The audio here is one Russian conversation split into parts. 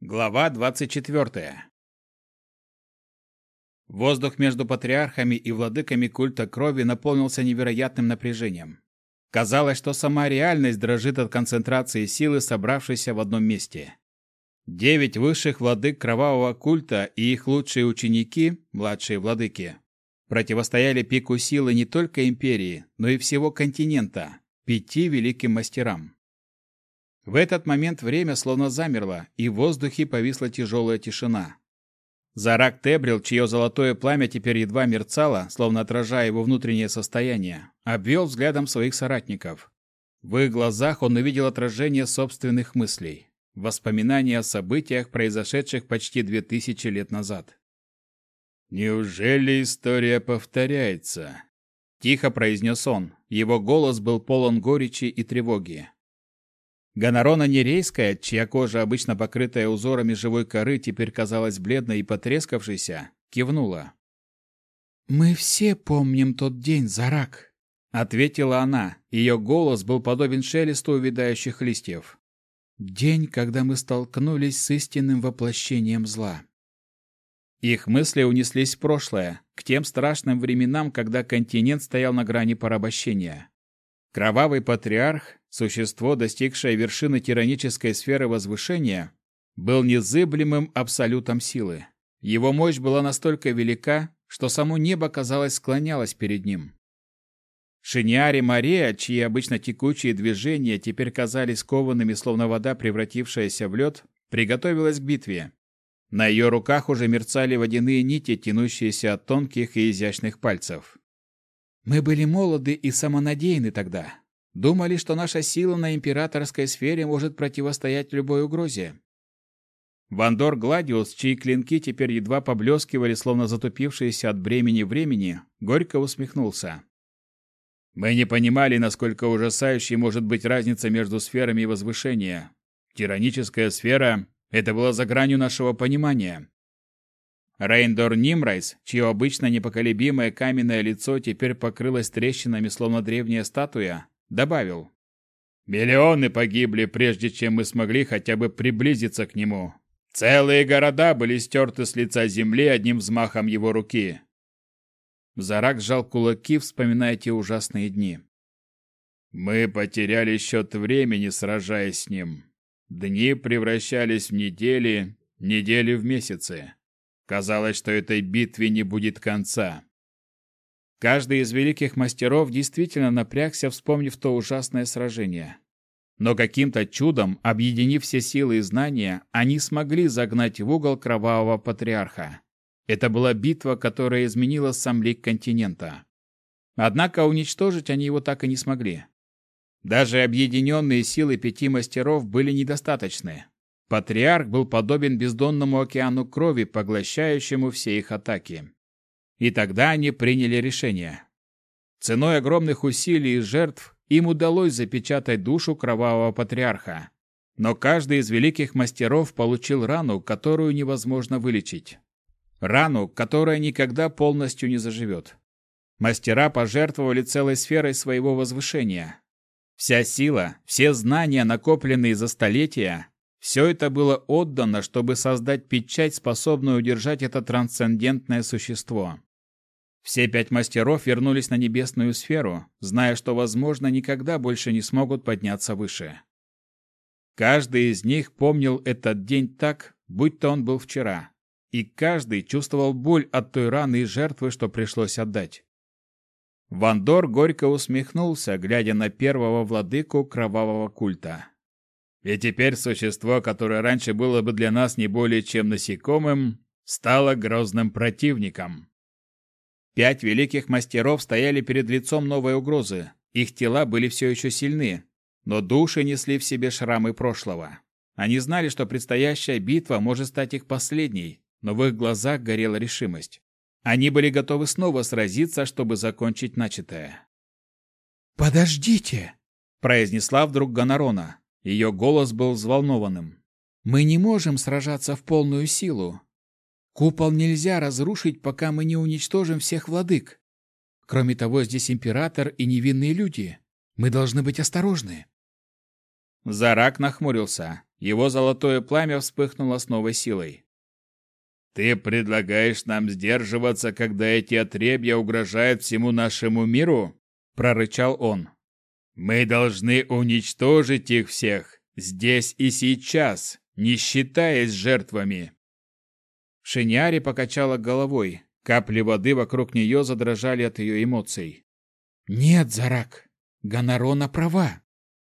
Глава 24. Воздух между патриархами и владыками культа крови наполнился невероятным напряжением. Казалось, что сама реальность дрожит от концентрации силы, собравшейся в одном месте. Девять высших владык кровавого культа и их лучшие ученики, младшие владыки, противостояли пику силы не только империи, но и всего континента, пяти великим мастерам. В этот момент время словно замерло, и в воздухе повисла тяжелая тишина. Зарак Тебрил, чье золотое пламя теперь едва мерцало, словно отражая его внутреннее состояние, обвел взглядом своих соратников. В их глазах он увидел отражение собственных мыслей, воспоминания о событиях, произошедших почти две тысячи лет назад. «Неужели история повторяется?» Тихо произнес он. Его голос был полон горечи и тревоги. Гонорона Нерейская, чья кожа, обычно покрытая узорами живой коры, теперь казалась бледной и потрескавшейся, кивнула. «Мы все помним тот день, Зарак», — ответила она. Ее голос был подобен шелесту увядающих листьев. «День, когда мы столкнулись с истинным воплощением зла». Их мысли унеслись в прошлое, к тем страшным временам, когда континент стоял на грани порабощения. Кровавый патриарх, существо, достигшее вершины тиранической сферы возвышения, был незыблемым абсолютом силы. Его мощь была настолько велика, что само небо, казалось, склонялось перед ним. Шиньяри Мария, чьи обычно текучие движения теперь казались коваными, словно вода, превратившаяся в лед, приготовилась к битве. На ее руках уже мерцали водяные нити, тянущиеся от тонких и изящных пальцев. Мы были молоды и самонадеяны тогда. Думали, что наша сила на императорской сфере может противостоять любой угрозе. Вандор Гладиус, чьи клинки теперь едва поблескивали, словно затупившиеся от бремени времени, горько усмехнулся. Мы не понимали, насколько ужасающей может быть разница между сферами возвышения. Тираническая сфера — это было за гранью нашего понимания. Рейндор Нимрайс, чье обычно непоколебимое каменное лицо теперь покрылось трещинами, словно древняя статуя, добавил. «Миллионы погибли, прежде чем мы смогли хотя бы приблизиться к нему. Целые города были стерты с лица земли одним взмахом его руки». Зарак сжал кулаки, вспоминая те ужасные дни. «Мы потеряли счет времени, сражаясь с ним. Дни превращались в недели, недели в месяцы. Казалось, что этой битве не будет конца. Каждый из великих мастеров действительно напрягся, вспомнив то ужасное сражение. Но каким-то чудом, объединив все силы и знания, они смогли загнать в угол кровавого патриарха. Это была битва, которая изменила сам лик континента. Однако уничтожить они его так и не смогли. Даже объединенные силы пяти мастеров были недостаточны. Патриарх был подобен бездонному океану крови, поглощающему все их атаки. И тогда они приняли решение. Ценой огромных усилий и жертв им удалось запечатать душу кровавого патриарха. Но каждый из великих мастеров получил рану, которую невозможно вылечить. Рану, которая никогда полностью не заживет. Мастера пожертвовали целой сферой своего возвышения. Вся сила, все знания, накопленные за столетия, все это было отдано, чтобы создать печать, способную удержать это трансцендентное существо. Все пять мастеров вернулись на небесную сферу, зная, что, возможно, никогда больше не смогут подняться выше. Каждый из них помнил этот день так, будто он был вчера, и каждый чувствовал боль от той раны и жертвы, что пришлось отдать. Вандор горько усмехнулся, глядя на первого владыку кровавого культа. И теперь существо, которое раньше было бы для нас не более чем насекомым, стало грозным противником. Пять великих мастеров стояли перед лицом новой угрозы. Их тела были все еще сильны, но души несли в себе шрамы прошлого. Они знали, что предстоящая битва может стать их последней, но в их глазах горела решимость. Они были готовы снова сразиться, чтобы закончить начатое. «Подождите!» – произнесла вдруг Гонорона. Ее голос был взволнованным. «Мы не можем сражаться в полную силу. Купол нельзя разрушить, пока мы не уничтожим всех владык. Кроме того, здесь император и невинные люди. Мы должны быть осторожны». Зарак нахмурился. Его золотое пламя вспыхнуло с новой силой. «Ты предлагаешь нам сдерживаться, когда эти отребья угрожают всему нашему миру?» – прорычал он. «Мы должны уничтожить их всех, здесь и сейчас, не считаясь жертвами». Шиняри покачала головой. Капли воды вокруг нее задрожали от ее эмоций. «Нет, Зарак, Гонорона права.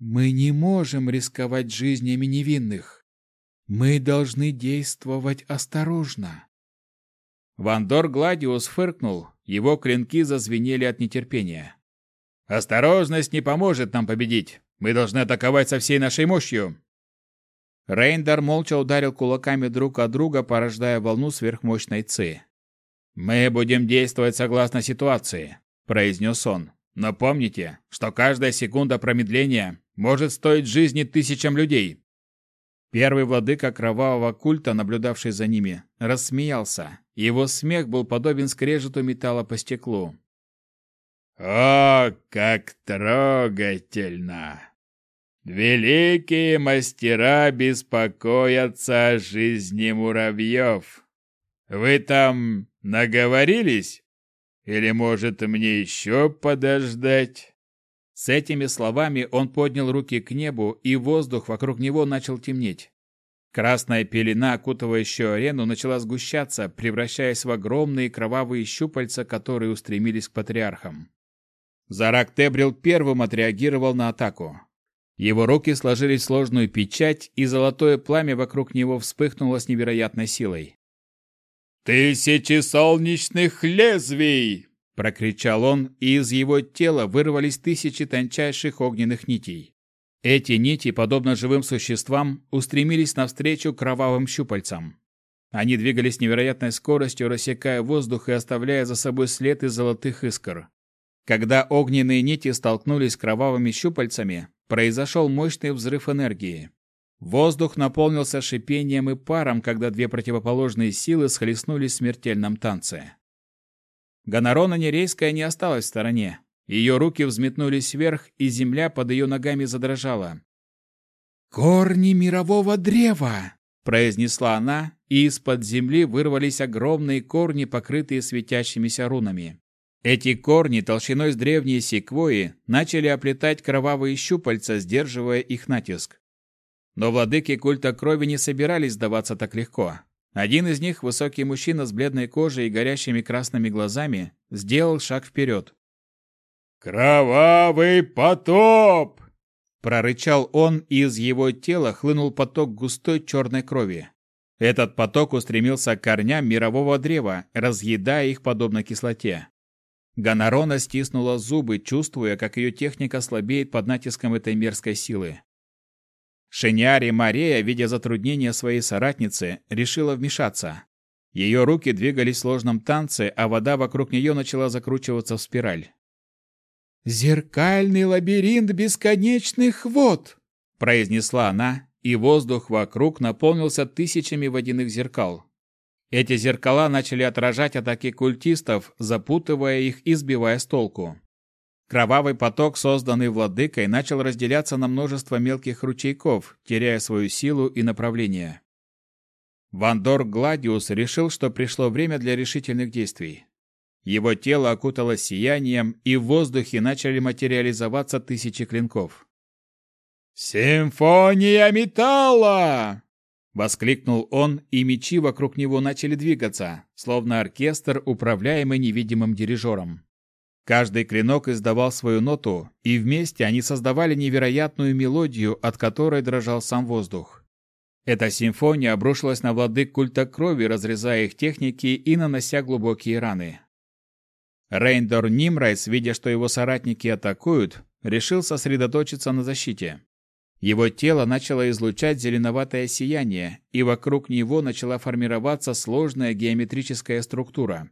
Мы не можем рисковать жизнями невинных. Мы должны действовать осторожно. Вандор Гладиус фыркнул, его клинки зазвенели от нетерпения. Осторожность не поможет нам победить. Мы должны атаковать со всей нашей мощью. Рейндер молча ударил кулаками друг от друга, порождая волну сверхмощной ци. «Мы будем действовать согласно ситуации», – произнес он. «Но помните, что каждая секунда промедления может стоить жизни тысячам людей. Первый владыка кровавого культа, наблюдавший за ними, рассмеялся. Его смех был подобен скрежету металла по стеклу. «О, как трогательно! Великие мастера беспокоятся о жизни муравьев. Вы там наговорились? Или, может, мне еще подождать?» С этими словами он поднял руки к небу, и воздух вокруг него начал темнеть. Красная пелена, окутывающая арену, начала сгущаться, превращаясь в огромные кровавые щупальца, которые устремились к патриархам. Зарак Тебрил первым отреагировал на атаку. Его руки сложились в сложную печать, и золотое пламя вокруг него вспыхнуло с невероятной силой. «Тысячи солнечных лезвий!» прокричал он, и из его тела вырвались тысячи тончайших огненных нитей. Эти нити, подобно живым существам, устремились навстречу кровавым щупальцам. Они двигались невероятной скоростью, рассекая воздух и оставляя за собой след из золотых искр. Когда огненные нити столкнулись с кровавыми щупальцами, произошел мощный взрыв энергии. Воздух наполнился шипением и паром, когда две противоположные силы схлестнулись в смертельном танце. Гонорона Нерейская не осталась в стороне. Ее руки взметнулись вверх, и земля под ее ногами задрожала. «Корни мирового древа!» – произнесла она, и из-под земли вырвались огромные корни, покрытые светящимися рунами. Эти корни, толщиной с древние секвои, начали оплетать кровавые щупальца, сдерживая их натиск. Но владыки культа крови не собирались сдаваться так легко. Один из них, высокий мужчина с бледной кожей и горящими красными глазами, сделал шаг вперед. «Кровавый потоп!» Прорычал он, и из его тела хлынул поток густой черной крови. Этот поток устремился к корням мирового древа, разъедая их подобно кислоте. Гонорона стиснула зубы, чувствуя, как ее техника слабеет под натиском этой мерзкой силы. Шиняри Мария, видя затруднения своей соратницы, решила вмешаться. Ее руки двигались в сложном танце, а вода вокруг нее начала закручиваться в спираль. «Зеркальный лабиринт бесконечных вод!» – произнесла она, и воздух вокруг наполнился тысячами водяных зеркал. Эти зеркала начали отражать атаки культистов, запутывая их и сбивая с толку. Кровавый поток, созданный владыкой, начал разделяться на множество мелких ручейков, теряя свою силу и направление. Вандор Гладиус решил, что пришло время для решительных действий. Его тело окутало сиянием, и в воздухе начали материализоваться тысячи клинков. «Симфония металла!» Воскликнул он, и мечи вокруг него начали двигаться, словно оркестр, управляемый невидимым дирижером. Каждый клинок издавал свою ноту, и вместе они создавали невероятную мелодию, от которой дрожал сам воздух. Эта симфония обрушилась на владык культа крови, разрезая их техники и нанося глубокие раны. Рейндор Нимрайс, видя, что его соратники атакуют, решил сосредоточиться на защите. Его тело начало излучать зеленоватое сияние, и вокруг него начала формироваться сложная геометрическая структура.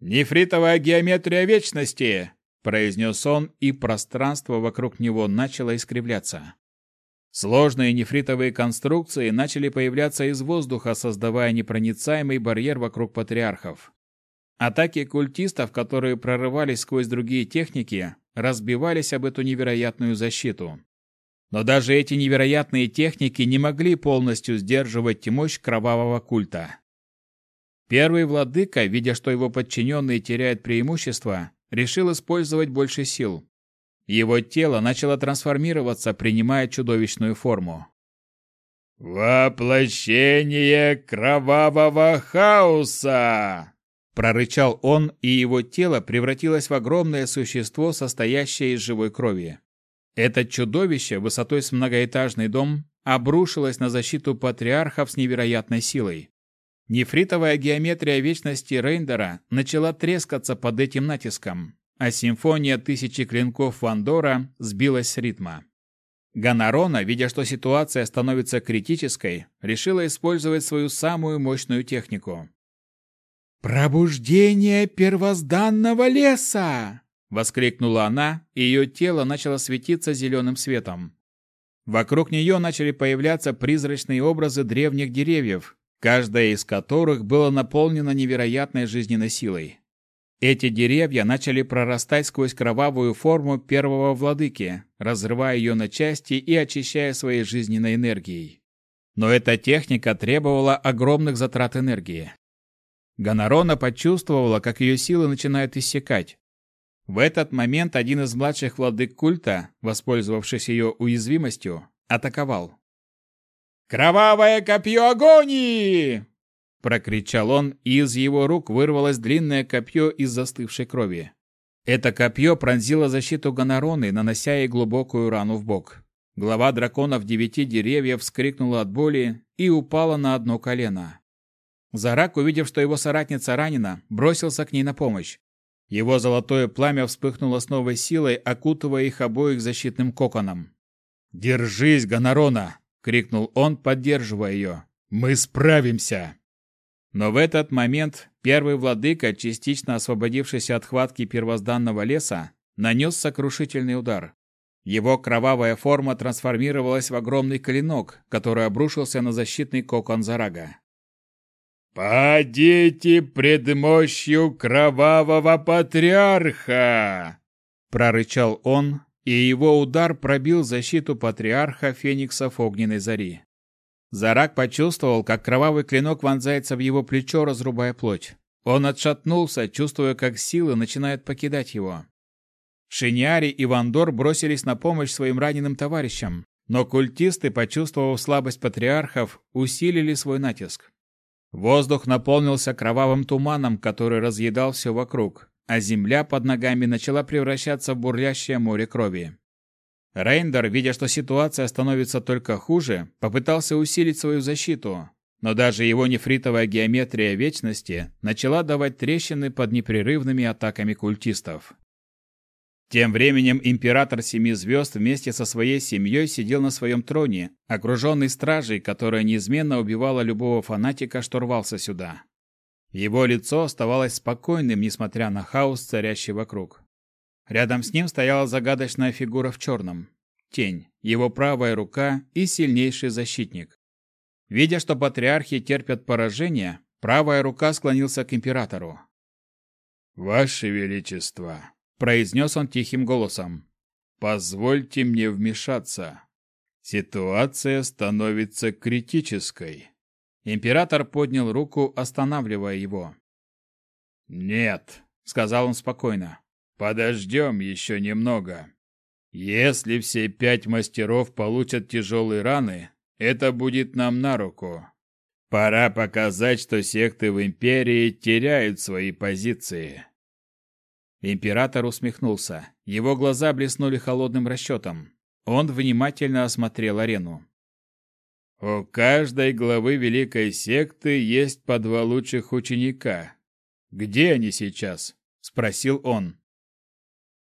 «Нефритовая геометрия вечности!» – произнес он, и пространство вокруг него начало искривляться. Сложные нефритовые конструкции начали появляться из воздуха, создавая непроницаемый барьер вокруг патриархов. Атаки культистов, которые прорывались сквозь другие техники, разбивались об эту невероятную защиту. Но даже эти невероятные техники не могли полностью сдерживать мощь кровавого культа. Первый владыка, видя, что его подчиненные теряют преимущество, решил использовать больше сил. Его тело начало трансформироваться, принимая чудовищную форму. «Воплощение кровавого хаоса!» Прорычал он, и его тело превратилось в огромное существо, состоящее из живой крови. Это чудовище, высотой с многоэтажный дом, обрушилось на защиту патриархов с невероятной силой. Нефритовая геометрия вечности Рейндера начала трескаться под этим натиском, а симфония тысячи клинков Вандора сбилась с ритма. Ганарона, видя, что ситуация становится критической, решила использовать свою самую мощную технику. «Пробуждение первозданного леса!» — воскликнула она, и ее тело начало светиться зеленым светом. Вокруг нее начали появляться призрачные образы древних деревьев, каждая из которых была наполнена невероятной жизненной силой. Эти деревья начали прорастать сквозь кровавую форму первого владыки, разрывая ее на части и очищая своей жизненной энергией. Но эта техника требовала огромных затрат энергии. Гонорона почувствовала, как ее силы начинают иссякать. В этот момент один из младших владык культа, воспользовавшись ее уязвимостью, атаковал. «Кровавое копье агонии!» Прокричал он, и из его рук вырвалось длинное копье из застывшей крови. Это копье пронзило защиту Гонороны, нанося ей глубокую рану в бок. Глава драконов девяти деревьев вскрикнула от боли и упала на одно колено. Зарак, увидев, что его соратница ранена, бросился к ней на помощь. Его золотое пламя вспыхнуло с новой силой, окутывая их обоих защитным коконом. «Держись, Гонорона!» — крикнул он, поддерживая ее. «Мы справимся!» Но в этот момент первый владыка, частично освободившийся от хватки первозданного леса, нанес сокрушительный удар. Его кровавая форма трансформировалась в огромный клинок, который обрушился на защитный кокон Зарага. «Падите пред мощью кровавого патриарха!» Прорычал он, и его удар пробил защиту патриарха фениксов огненной зари. Зарак почувствовал, как кровавый клинок вонзается в его плечо, разрубая плоть. Он отшатнулся, чувствуя, как силы начинают покидать его. Шиньяри и Вандор бросились на помощь своим раненым товарищам, но культисты, почувствовав слабость патриархов, усилили свой натиск. Воздух наполнился кровавым туманом, который разъедал все вокруг, а земля под ногами начала превращаться в бурлящее море крови. Рейндер, видя, что ситуация становится только хуже, попытался усилить свою защиту, но даже его нефритовая геометрия вечности начала давать трещины под непрерывными атаками культистов. Тем временем император Семи Звезд вместе со своей семьей сидел на своем троне, окруженный стражей, которая неизменно убивала любого фанатика, что рвался сюда. Его лицо оставалось спокойным, несмотря на хаос, царящий вокруг. Рядом с ним стояла загадочная фигура в черном. Тень, его правая рука и сильнейший защитник. Видя, что патриархи терпят поражение, правая рука склонился к императору. «Ваше Величество!» Произнес он тихим голосом. Позвольте мне вмешаться. Ситуация становится критической. Император поднял руку, останавливая его. Нет, сказал он спокойно. Подождем еще немного. Если все пять мастеров получат тяжелые раны, это будет нам на руку. Пора показать, что секты в империи теряют свои позиции. Император усмехнулся. Его глаза блеснули холодным расчетом. Он внимательно осмотрел арену. У каждой главы великой секты есть по два лучших ученика. Где они сейчас? спросил он.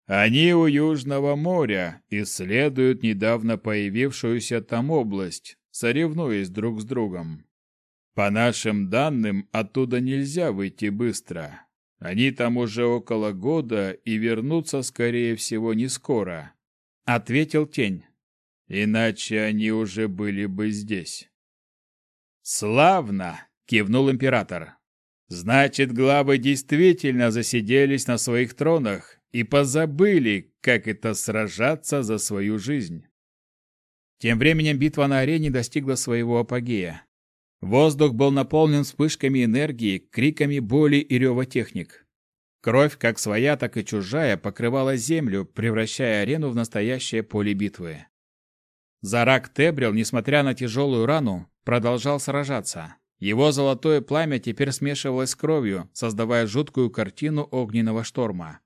Они у Южного моря исследуют недавно появившуюся там область, соревнуясь друг с другом. По нашим данным, оттуда нельзя выйти быстро. Они там уже около года и вернутся, скорее всего, не скоро, ответил тень. Иначе они уже были бы здесь. Славно, кивнул император. Значит, главы действительно засиделись на своих тронах и позабыли, как это сражаться за свою жизнь. Тем временем битва на арене достигла своего апогея. Воздух был наполнен вспышками энергии, криками боли и рева техник. Кровь, как своя, так и чужая, покрывала землю, превращая арену в настоящее поле битвы. Зарак Тебрил, несмотря на тяжелую рану, продолжал сражаться. Его золотое пламя теперь смешивалось с кровью, создавая жуткую картину огненного шторма.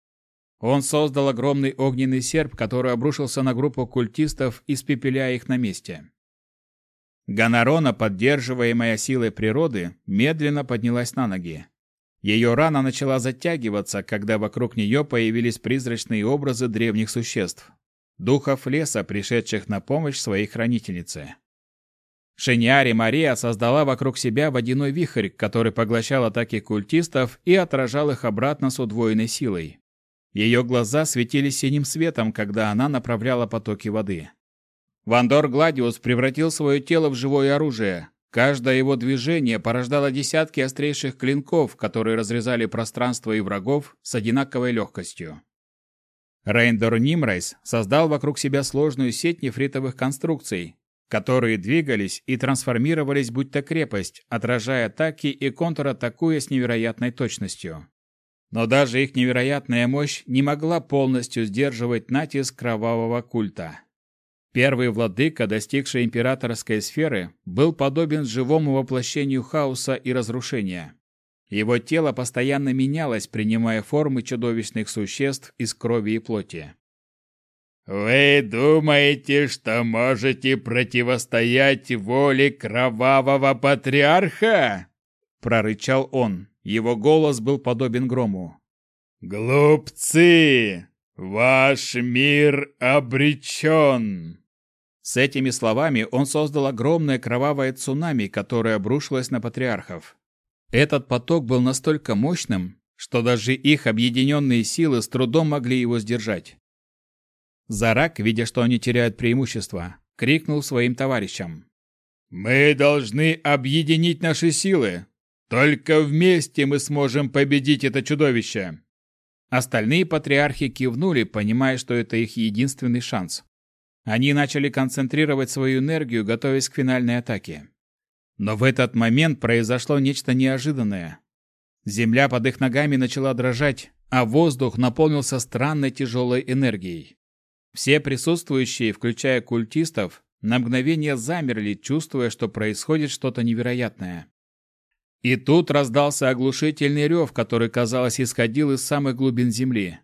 Он создал огромный огненный серп, который обрушился на группу культистов, испепеляя их на месте. Ганарона, поддерживаемая силой природы, медленно поднялась на ноги. Ее рана начала затягиваться, когда вокруг нее появились призрачные образы древних существ, духов леса, пришедших на помощь своей хранительнице. Шениари Мария создала вокруг себя водяной вихрь, который поглощал атаки культистов и отражал их обратно с удвоенной силой. Ее глаза светились синим светом, когда она направляла потоки воды. Вандор Гладиус превратил свое тело в живое оружие. Каждое его движение порождало десятки острейших клинков, которые разрезали пространство и врагов с одинаковой легкостью. Рейндор Нимрайс создал вокруг себя сложную сеть нефритовых конструкций, которые двигались и трансформировались будто крепость, отражая атаки и контратакуя с невероятной точностью. Но даже их невероятная мощь не могла полностью сдерживать натиск кровавого культа. Первый владыка, достигший императорской сферы, был подобен живому воплощению хаоса и разрушения. Его тело постоянно менялось, принимая формы чудовищных существ из крови и плоти. «Вы думаете, что можете противостоять воле кровавого патриарха?» — прорычал он. Его голос был подобен грому. «Глупцы! Ваш мир обречен!» С этими словами он создал огромное кровавое цунами, которое обрушилось на патриархов. Этот поток был настолько мощным, что даже их объединенные силы с трудом могли его сдержать. Зарак, видя, что они теряют преимущество, крикнул своим товарищам. «Мы должны объединить наши силы. Только вместе мы сможем победить это чудовище!» Остальные патриархи кивнули, понимая, что это их единственный шанс. Они начали концентрировать свою энергию, готовясь к финальной атаке. Но в этот момент произошло нечто неожиданное. Земля под их ногами начала дрожать, а воздух наполнился странной тяжелой энергией. Все присутствующие, включая культистов, на мгновение замерли, чувствуя, что происходит что-то невероятное. И тут раздался оглушительный рев, который, казалось, исходил из самых глубин земли.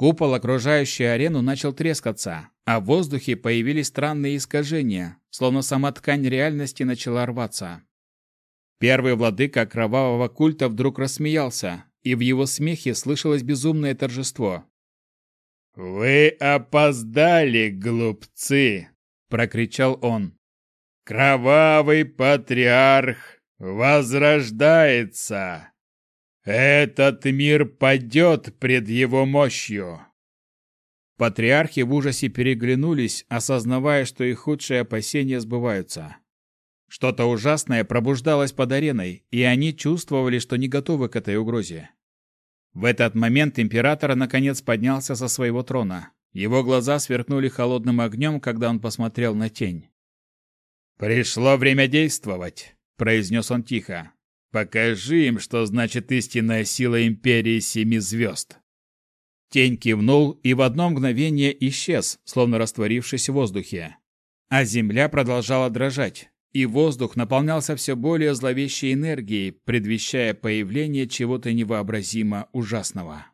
Купол, окружающий арену, начал трескаться, а в воздухе появились странные искажения, словно сама ткань реальности начала рваться. Первый владыка кровавого культа вдруг рассмеялся, и в его смехе слышалось безумное торжество. «Вы опоздали, глупцы!» — прокричал он. «Кровавый патриарх возрождается. Этот мир падет пред его мощью. Патриархи в ужасе переглянулись, осознавая, что их худшие опасения сбываются. Что-то ужасное пробуждалось под ареной, и они чувствовали, что не готовы к этой угрозе. В этот момент император наконец поднялся со своего трона. Его глаза сверкнули холодным огнем, когда он посмотрел на тень. «Пришло время действовать!» произнес он тихо. Покажи им, что значит истинная сила империи семи звезд. Тень кивнул и в одно мгновение исчез, словно растворившись в воздухе. А земля продолжала дрожать, и воздух наполнялся все более зловещей энергией, предвещая появление чего-то невообразимо ужасного.